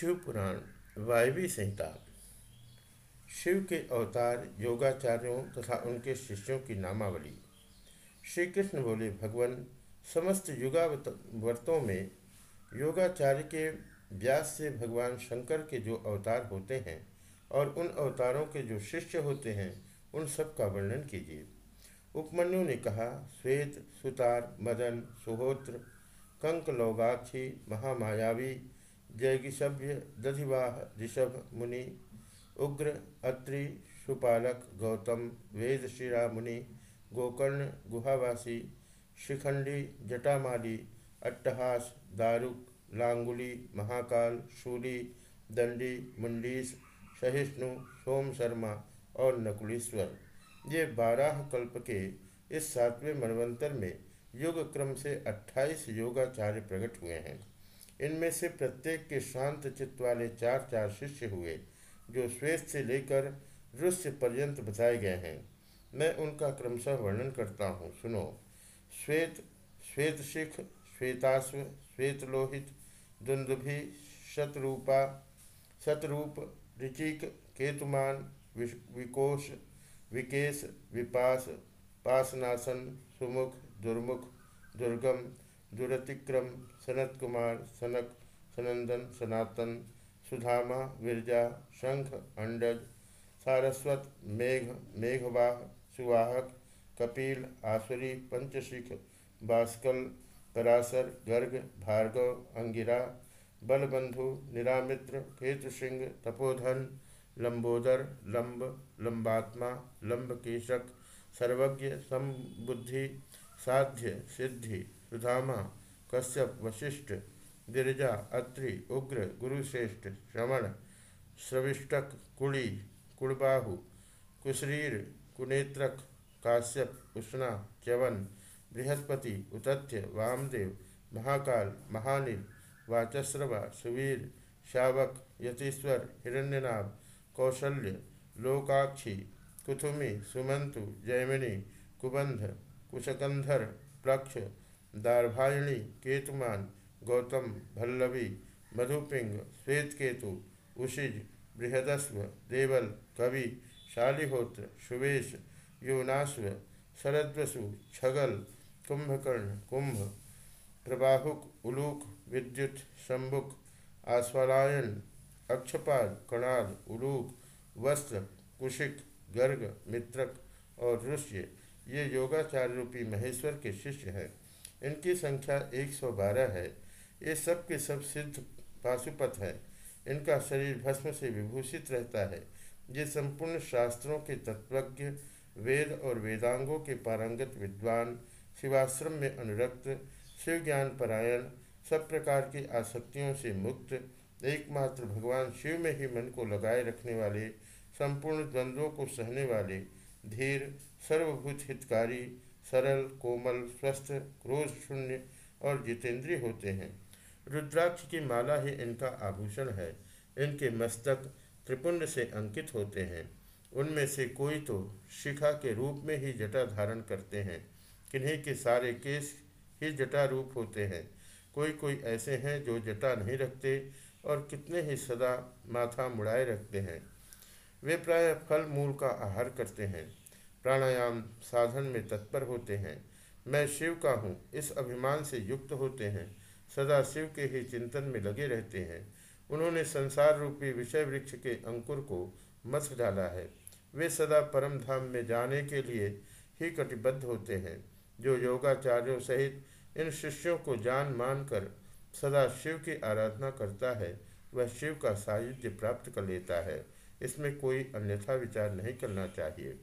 शिव पुराण, वायवी संहिता। शिव के अवतार, योगाचार्यों तथा उनके शिष्यों की नामावली। श्री कृष्ण बोले, भगवान, समस्त युगावर्तों में योगाचार्य के व्यास से भगवान शंकर के जो अवतार होते हैं और उन अवतारों के जो शिष्य होते हैं, उन सब का वर्णन कीजिए। उपमन्यु ने कहा, श्वेत, सुतार, मदन, सुहोत्र कंक लौगाक्षी महामायावी जयगिशभ्य दधिवाह ऋषभ मुनि, उग्र अत्रि सुपालक गौतम, वेद शिरा मुनि, गोकर्ण गुहावासी, शिखंडी जटामाली, अट्टहास, दारुक, लांगुली, महाकाल, शूली, दंडी, मुंडीस, सहिष्णु, सोम शर्मा और नकुलेश्वर। ये बारह कल्प के इस सातवें मनवंतर में युग क्रम से अट्ठाईस योगाचार्य प्रकट हुए हैं। इनमें से प्रत्येक के शांत चित्त वाले चार चार शिष्य हुए, जो श्वेत से लेकर रुष्य पर्यंत बताए गए हैं। मैं उनका क्रमशः वर्णन करता हूँ। सुनो। श्वेत श्वेत शिख, श्वेताश्व, श्वेत लोहित दुंदुभि शतरूपा, शतरूप, ऋचिक, केतुमान विकोश, विकेश विपास पासनासन सुमुख, दुर्मुख, दुर्गम दुरतिक्रम, सनत कुमार, सनक, सनंदन, सनातन, सुधामा, विरजा, शंख, अंडज, सारस्वत, मेघ, मेघवाह, सुवाहक, कपिल, आसुरी, पंचशिख, बास्कल, पराशर, गर्ग, भार्गव, अंगिरा, बलबंधु, निरामित्र, केतुसिंह, तपोधन, लंबोदर, लंब, लंबात्मा, लंबकेशक, सर्वज्ञ, समबुद्धि, साध्य, सिद्धि। सुधामा कश्यप, वशिष्ठ, गिरिजा, अत्रि, उग्र, गुरुश्रेष्ठ श्रवण श्रविष्टक कुड़ी कुड़बाहु कुशरीर कुनेत्रक, काश्यप, उष्णा, च्यवन, बृहस्पति उतथ्य वामदेव, महाकाल, महानिल, वाचस्रवा, सुवीर, शावक, यतीश्वर, हिरण्यनाभ, कौशल्य, लोकाक्षी, कुथुमी, सुमंतु जयमिनी कुबंध, कुशकंधर प्लक्ष दार्भायणी केतुमान, गौतम, भल्लवी, मधुपिंग, श्वेतकेतु उशिज बृहदस्व, देवल, कवि, शालिहोत्र सुवेश योनाश्व शरद्वसु, छगल, कुंभकर्ण, कुंभ, प्रबाहुक, उलूक, विद्युत, शंभुक आश्वलायन अक्षपाल कणाद, उलूक, वस्त्र, कुशिक, गर्ग, मित्रक और ऋष्य। ये योगाचार्य रूपी महेश्वर के शिष्य हैं। इनकी संख्या 112 है। ये सब के सब सिद्ध पाशुपत है। इनका शरीर भस्म से विभूषित रहता है। ये संपूर्ण शास्त्रों के तत्वज्ञ, वेद और वेदांगों के पारंगत विद्वान, शिवाश्रम में अनुरक्त शिव ज्ञान परायण, सब प्रकार की आसक्तियों से मुक्त, एकमात्र भगवान शिव में ही मन को लगाए रखने वाले, संपूर्ण द्वंद्वों को सहने वाले, धीर, सर्वभूत हितकारी सरल, कोमल स्वस्थ क्रोध शून्य और जितेंद्रिय होते हैं। रुद्राक्ष की माला ही इनका आभूषण है। इनके मस्तक त्रिपुंड से अंकित होते हैं। उनमें से कोई तो शिखा के रूप में ही जटा धारण करते हैं। किन्हीं के सारे केस ही जटा रूप होते हैं। कोई कोई ऐसे हैं जो जटा नहीं रखते और कितने ही सदा माथा मुड़ाए रखते हैं। वे प्राय फल मूल का आहार करते हैं। प्राणायाम साधन में तत्पर होते हैं। मैं शिव का हूँ, इस अभिमान से युक्त होते हैं। सदा शिव के ही चिंतन में लगे रहते हैं। उन्होंने संसार रूपी विषय वृक्ष के अंकुर को मस डाला है। वे सदा परम धाम में जाने के लिए ही कटिबद्ध होते हैं। जो योगाचार्यों सहित इन शिष्यों को जान मान कर सदा शिव की आराधना करता है, वह शिव का सायुज्य प्राप्त कर लेता है। इसमें कोई अन्यथा विचार नहीं करना चाहिए।